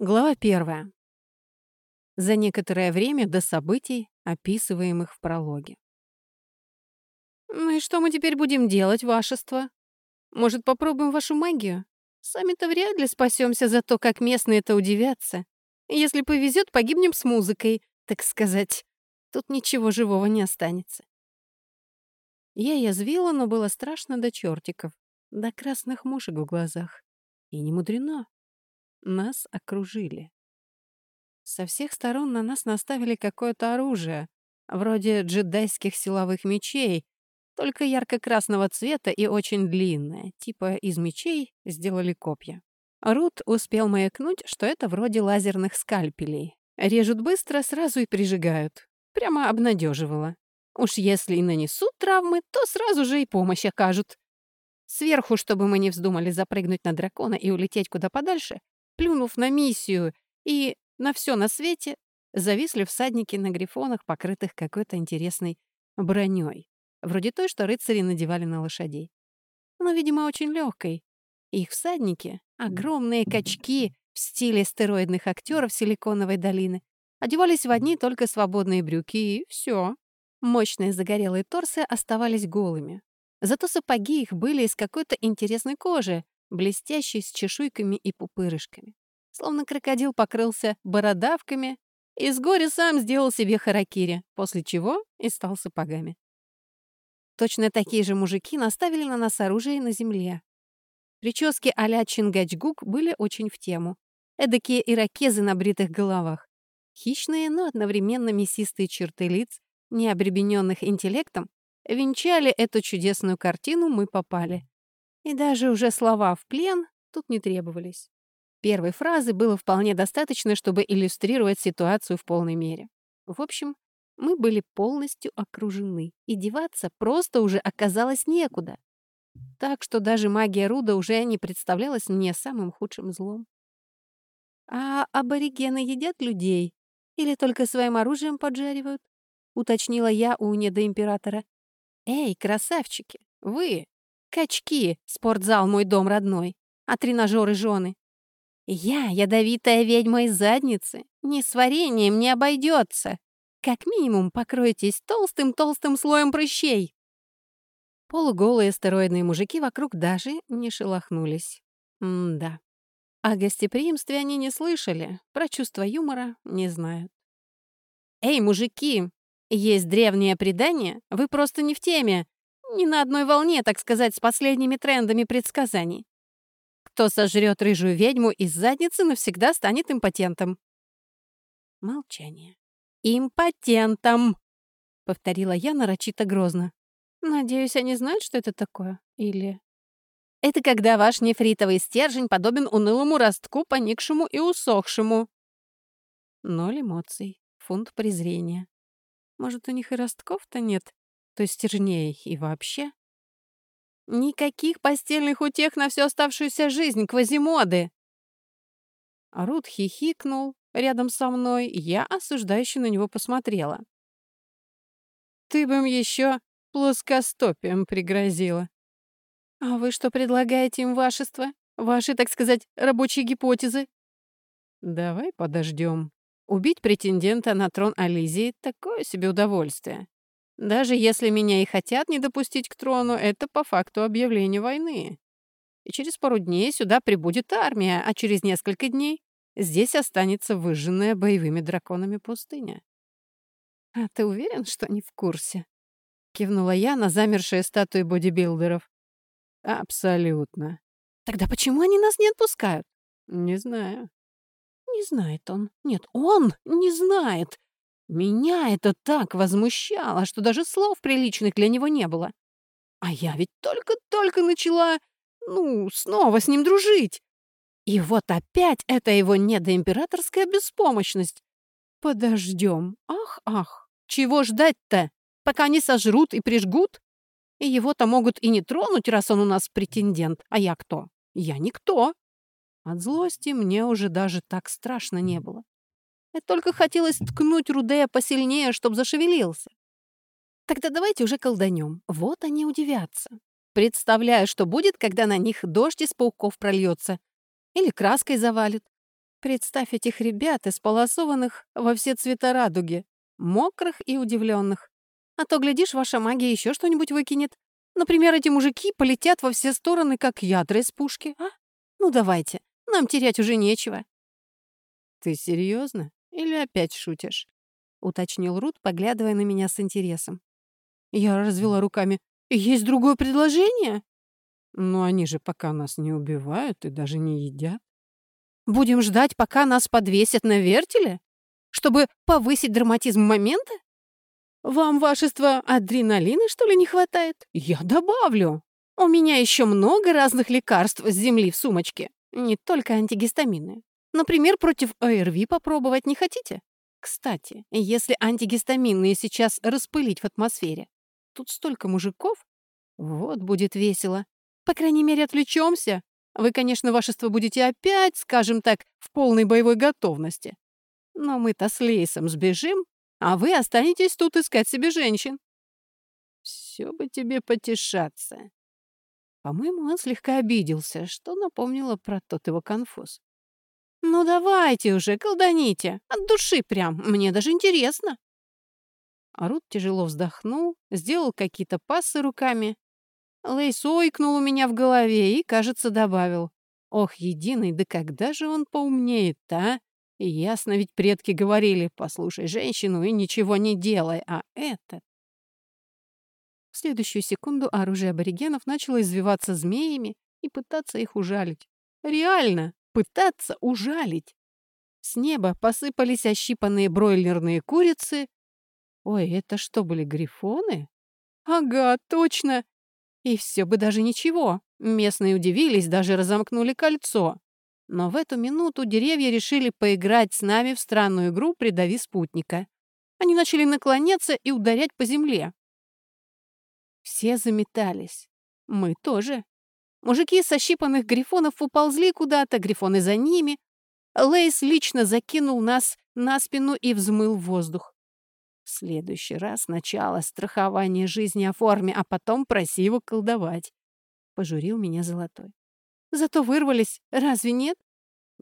Глава первая. За некоторое время до событий, описываемых в прологе. «Ну и что мы теперь будем делать, вашество? Может, попробуем вашу магию? Сами-то вряд ли спасемся за то, как местные это удивятся. Если повезет, погибнем с музыкой, так сказать. Тут ничего живого не останется». Я язвила, но было страшно до чертиков, до красных мушек в глазах. И не мудрено. Нас окружили. Со всех сторон на нас наставили какое-то оружие, вроде джедайских силовых мечей, только ярко-красного цвета и очень длинное, типа из мечей сделали копья. Рут успел маякнуть, что это вроде лазерных скальпелей. Режут быстро, сразу и прижигают. Прямо обнадеживало. Уж если и нанесут травмы, то сразу же и помощь окажут. Сверху, чтобы мы не вздумали запрыгнуть на дракона и улететь куда подальше, плюнув на миссию и на все на свете, зависли всадники на грифонах, покрытых какой-то интересной броней, вроде той, что рыцари надевали на лошадей. Но, видимо, очень легкой. Их всадники — огромные качки в стиле стероидных актеров Силиконовой долины. Одевались в одни только свободные брюки, и все. Мощные загорелые торсы оставались голыми. Зато сапоги их были из какой-то интересной кожи, блестящий с чешуйками и пупырышками. Словно крокодил покрылся бородавками и с горя сам сделал себе харакири, после чего и стал сапогами. Точно такие же мужики наставили на нас оружие на земле. Прически а-ля Чингачгук были очень в тему. Эдакие ирокезы на бритых головах. Хищные, но одновременно мясистые черты лиц, не обребененных интеллектом, венчали эту чудесную картину «Мы попали». И даже уже слова «в плен» тут не требовались. Первой фразы было вполне достаточно, чтобы иллюстрировать ситуацию в полной мере. В общем, мы были полностью окружены, и деваться просто уже оказалось некуда. Так что даже магия Руда уже не представлялась мне самым худшим злом. «А аборигены едят людей? Или только своим оружием поджаривают?» — уточнила я у недоимператора. «Эй, красавчики, вы, Качки, спортзал мой дом родной, а тренажеры жены. Я, ядовитая ведьма из задницы, ни с вареньем не обойдется. Как минимум покройтесь толстым-толстым слоем прыщей. Полуголые стероидные мужики вокруг даже не шелохнулись. М-да. О гостеприимстве они не слышали, про чувство юмора не знают. «Эй, мужики! Есть древнее предание, вы просто не в теме. Не на одной волне, так сказать, с последними трендами предсказаний. Кто сожрет рыжую ведьму из задницы, навсегда станет импотентом. Молчание. «Импотентом!» — повторила я нарочито грозно. «Надеюсь, они знают, что это такое? Или...» «Это когда ваш нефритовый стержень подобен унылому ростку, поникшему и усохшему». Ноль эмоций, фунт презрения. Может, у них и ростков-то нет? То стержней и вообще. Никаких постельных утех на всю оставшуюся жизнь, квазимоды!» Рут хихикнул рядом со мной, я осуждающе на него посмотрела. «Ты бы им еще плоскостопием пригрозила». «А вы что предлагаете им, вашество? Ваши, так сказать, рабочие гипотезы?» «Давай подождем. Убить претендента на трон Ализии — такое себе удовольствие. Даже если меня и хотят не допустить к трону, это по факту объявление войны. И через пару дней сюда прибудет армия, а через несколько дней здесь останется выжженная боевыми драконами пустыня. «А ты уверен, что не в курсе?» — кивнула я на замершие статуи бодибилдеров. «Абсолютно». «Тогда почему они нас не отпускают?» «Не знаю». «Не знает он. Нет, он не знает. Меня это так возмущало, что даже слов приличных для него не было. А я ведь только-только начала, ну, снова с ним дружить. И вот опять это его недоимператорская беспомощность. Подождем. Ах, ах, чего ждать-то? Пока они сожрут и прижгут? И его-то могут и не тронуть, раз он у нас претендент. А я кто? Я никто. От злости мне уже даже так страшно не было. И только хотелось ткнуть Рудея посильнее, чтобы зашевелился. Тогда давайте уже колданем. Вот они удивятся. Представляю, что будет, когда на них дождь из пауков прольется. Или краской завалит. Представь этих ребят, исполосованных во все цвета радуги, мокрых и удивленных. А то, глядишь, ваша магия еще что-нибудь выкинет. Например, эти мужики полетят во все стороны, как ядра из пушки, а? Ну давайте, нам терять уже нечего. Ты серьезно? Или опять шутишь? Уточнил Рут, поглядывая на меня с интересом. Я развела руками. Есть другое предложение? Но они же пока нас не убивают и даже не едят. Будем ждать, пока нас подвесят на вертеле? Чтобы повысить драматизм момента? Вам, вашество, адреналина, что ли, не хватает? Я добавлю. У меня еще много разных лекарств с земли в сумочке. Не только антигистаминные. Например, против ОРВИ попробовать не хотите? Кстати, если антигистаминные сейчас распылить в атмосфере, тут столько мужиков, вот будет весело. По крайней мере, отвлечемся. Вы, конечно, вашество будете опять, скажем так, в полной боевой готовности. Но мы-то с Лейсом сбежим, а вы останетесь тут искать себе женщин. Все бы тебе потешаться. По-моему, он слегка обиделся, что напомнило про тот его конфуз. «Ну давайте уже, колданите, от души прям, мне даже интересно». Арут тяжело вздохнул, сделал какие-то пассы руками. Лейс ойкнул у меня в голове и, кажется, добавил. «Ох, единый, да когда же он поумнеет-то, а? Ясно ведь предки говорили, послушай женщину и ничего не делай, а этот... В следующую секунду оружие аборигенов начало извиваться змеями и пытаться их ужалить. Реально, пытаться ужалить. С неба посыпались ощипанные бройлерные курицы. Ой, это что, были грифоны? Ага, точно. И все бы даже ничего. Местные удивились, даже разомкнули кольцо. Но в эту минуту деревья решили поиграть с нами в странную игру «Придави спутника». Они начали наклоняться и ударять по земле. Все заметались. Мы тоже. Мужики со щипанных грифонов уползли куда-то, грифоны за ними. Лейс лично закинул нас на спину и взмыл воздух. В следующий раз начало страхования жизни о форме, а потом проси его колдовать. Пожурил меня золотой. Зато вырвались, разве нет?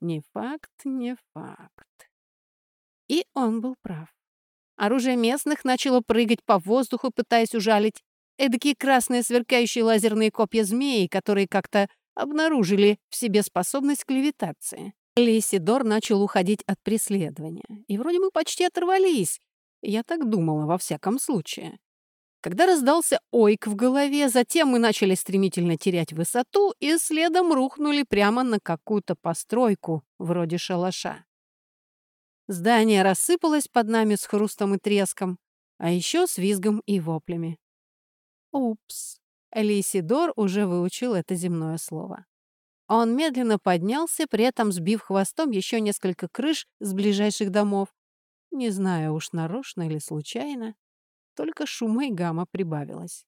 Не факт, не факт. И он был прав. Оружие местных начало прыгать по воздуху, пытаясь ужалить. Эдакие красные сверкающие лазерные копья змеи, которые как-то обнаружили в себе способность к левитации. Лисидор начал уходить от преследования. И вроде мы почти оторвались. Я так думала, во всяком случае. Когда раздался ойк в голове, затем мы начали стремительно терять высоту и следом рухнули прямо на какую-то постройку, вроде шалаша. Здание рассыпалось под нами с хрустом и треском, а еще с визгом и воплями. Упс. Элисидор уже выучил это земное слово. Он медленно поднялся, при этом сбив хвостом еще несколько крыш с ближайших домов. Не знаю уж, нарочно или случайно. Только шума и гамма прибавилось.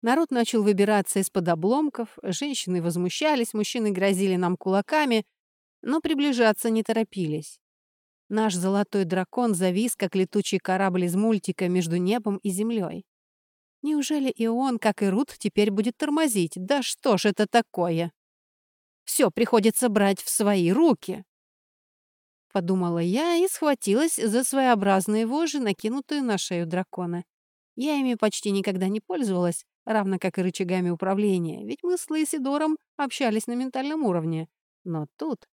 Народ начал выбираться из-под обломков, женщины возмущались, мужчины грозили нам кулаками, но приближаться не торопились. Наш золотой дракон завис, как летучий корабль из мультика между небом и землей. Неужели и он, как и Рут, теперь будет тормозить? Да что ж это такое? Все приходится брать в свои руки подумала я и схватилась за своеобразные вожжи, накинутые на шею дракона. Я ими почти никогда не пользовалась, равно как и рычагами управления, ведь мы с Лейсидором общались на ментальном уровне. Но тут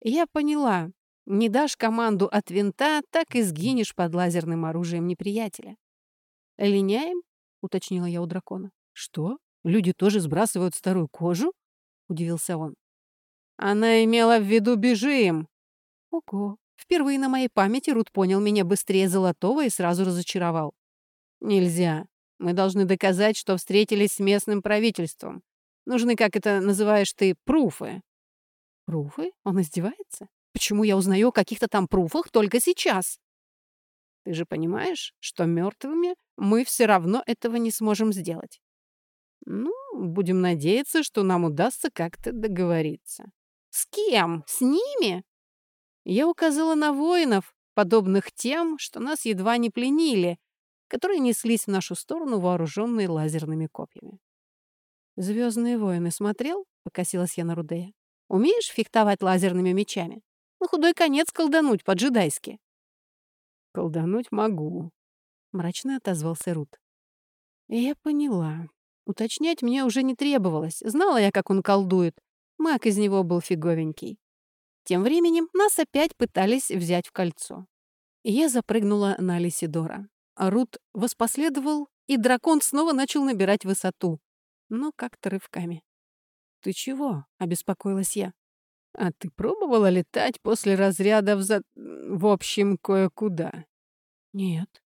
я поняла, не дашь команду от винта, так и сгинешь под лазерным оружием неприятеля. «Линяем?» — уточнила я у дракона. «Что? Люди тоже сбрасывают старую кожу?» — удивился он. «Она имела в виду бежим!» Ого, впервые на моей памяти Рут понял меня быстрее Золотого и сразу разочаровал. Нельзя. Мы должны доказать, что встретились с местным правительством. Нужны, как это называешь ты, пруфы. Пруфы? Он издевается? Почему я узнаю о каких-то там пруфах только сейчас? Ты же понимаешь, что мертвыми мы все равно этого не сможем сделать. Ну, будем надеяться, что нам удастся как-то договориться. С кем? С ними? Я указала на воинов, подобных тем, что нас едва не пленили, которые неслись в нашу сторону, вооруженные лазерными копьями. «Звездные войны» смотрел? — покосилась я на Рудея. Умеешь фехтовать лазерными мечами? На худой конец колдануть по-джедайски». «Колдануть могу», — мрачно отозвался Рут. «Я поняла. Уточнять мне уже не требовалось. Знала я, как он колдует. Маг из него был фиговенький. Тем временем нас опять пытались взять в кольцо. Я запрыгнула на Лисидора. Рут воспоследовал, и дракон снова начал набирать высоту. Но как-то рывками. «Ты чего?» — обеспокоилась я. «А ты пробовала летать после разряда в за... в общем, кое-куда?» «Нет».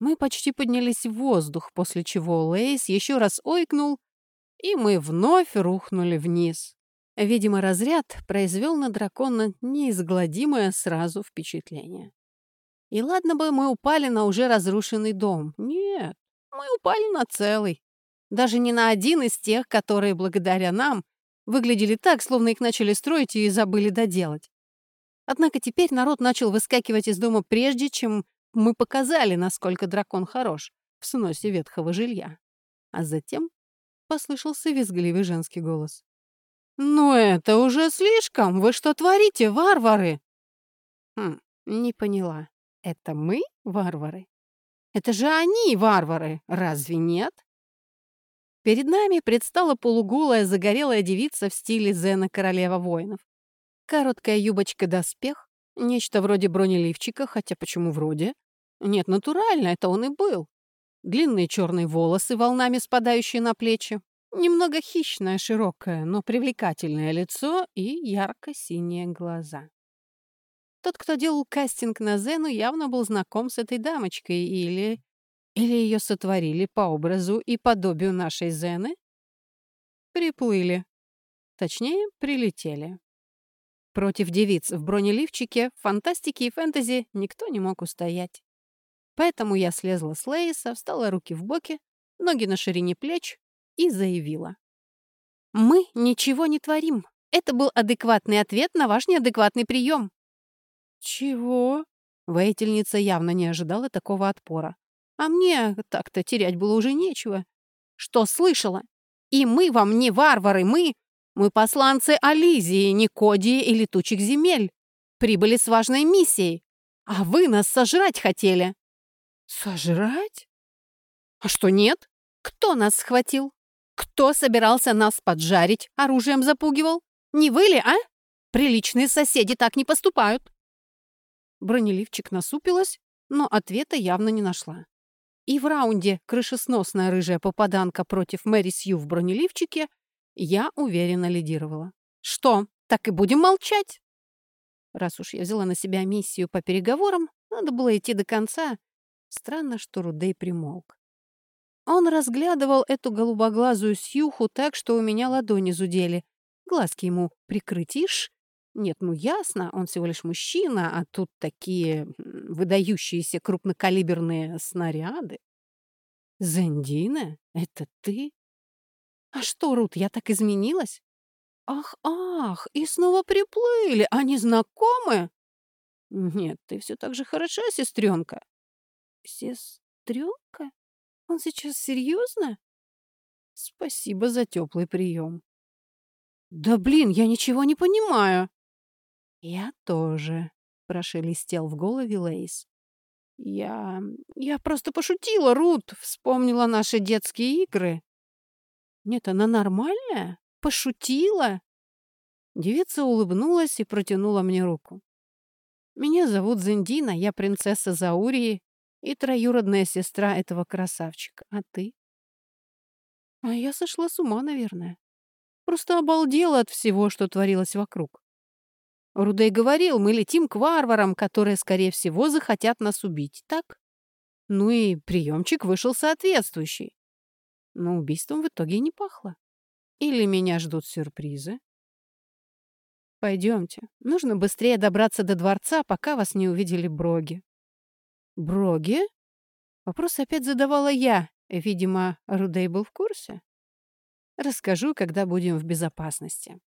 Мы почти поднялись в воздух, после чего Лейс еще раз ойкнул, и мы вновь рухнули вниз. Видимо, разряд произвел на дракона неизгладимое сразу впечатление. И ладно бы мы упали на уже разрушенный дом. Нет, мы упали на целый. Даже не на один из тех, которые, благодаря нам, выглядели так, словно их начали строить и забыли доделать. Однако теперь народ начал выскакивать из дома прежде, чем мы показали, насколько дракон хорош в сносе ветхого жилья. А затем послышался визгливый женский голос. «Ну это уже слишком! Вы что творите, варвары?» «Хм, не поняла. Это мы варвары? Это же они варвары, разве нет?» Перед нами предстала полуголая загорелая девица в стиле Зена Королева воинов. Короткая юбочка-доспех, нечто вроде бронеливчика, хотя почему вроде? Нет, натурально, это он и был. Длинные черные волосы, волнами спадающие на плечи, немного хищное, широкое, но привлекательное лицо и ярко-синие глаза. Тот, кто делал кастинг на Зену, явно был знаком с этой дамочкой или или ее сотворили по образу и подобию нашей Зены? Приплыли. Точнее, прилетели. Против девиц в бронеливчике, фантастике и фэнтези никто не мог устоять. Поэтому я слезла с Лейса, встала руки в боки, ноги на ширине плеч и заявила. «Мы ничего не творим. Это был адекватный ответ на ваш неадекватный прием». «Чего?» Воительница явно не ожидала такого отпора. А мне так-то терять было уже нечего. Что слышала? И мы вам не варвары, мы... Мы посланцы Ализии, Никодии и летучих земель. Прибыли с важной миссией. А вы нас сожрать хотели. Сожрать? А что нет? Кто нас схватил? Кто собирался нас поджарить, оружием запугивал? Не вы ли, а? Приличные соседи так не поступают. Бронеливчик насупилась, но ответа явно не нашла. И в раунде крышесносная рыжая попаданка против Мэри Сью в бронеливчике я уверенно лидировала. Что, так и будем молчать? Раз уж я взяла на себя миссию по переговорам, надо было идти до конца. Странно, что Рудей примолк. Он разглядывал эту голубоглазую сьюху так, что у меня ладони зудели. Глазки ему прикрытишь. Нет, ну ясно, он всего лишь мужчина, а тут такие выдающиеся крупнокалиберные снаряды. Зендина, это ты? А что, Рут, я так изменилась? Ах, ах, и снова приплыли, они знакомы? Нет, ты все так же хороша, сестренка. Сестренка? Он сейчас серьезно? Спасибо за теплый прием. Да блин, я ничего не понимаю. «Я тоже», — прошелестел в голове Лейс. «Я... я просто пошутила, Рут, вспомнила наши детские игры». «Нет, она нормальная? Пошутила?» Девица улыбнулась и протянула мне руку. «Меня зовут Зендина, я принцесса Заурии и троюродная сестра этого красавчика. А ты?» «А я сошла с ума, наверное. Просто обалдела от всего, что творилось вокруг. Рудей говорил, мы летим к варварам, которые, скорее всего, захотят нас убить, так? Ну и приемчик вышел соответствующий. Но убийством в итоге не пахло. Или меня ждут сюрпризы? Пойдемте. Нужно быстрее добраться до дворца, пока вас не увидели Броги. Броги? Вопрос опять задавала я. Видимо, Рудей был в курсе. Расскажу, когда будем в безопасности.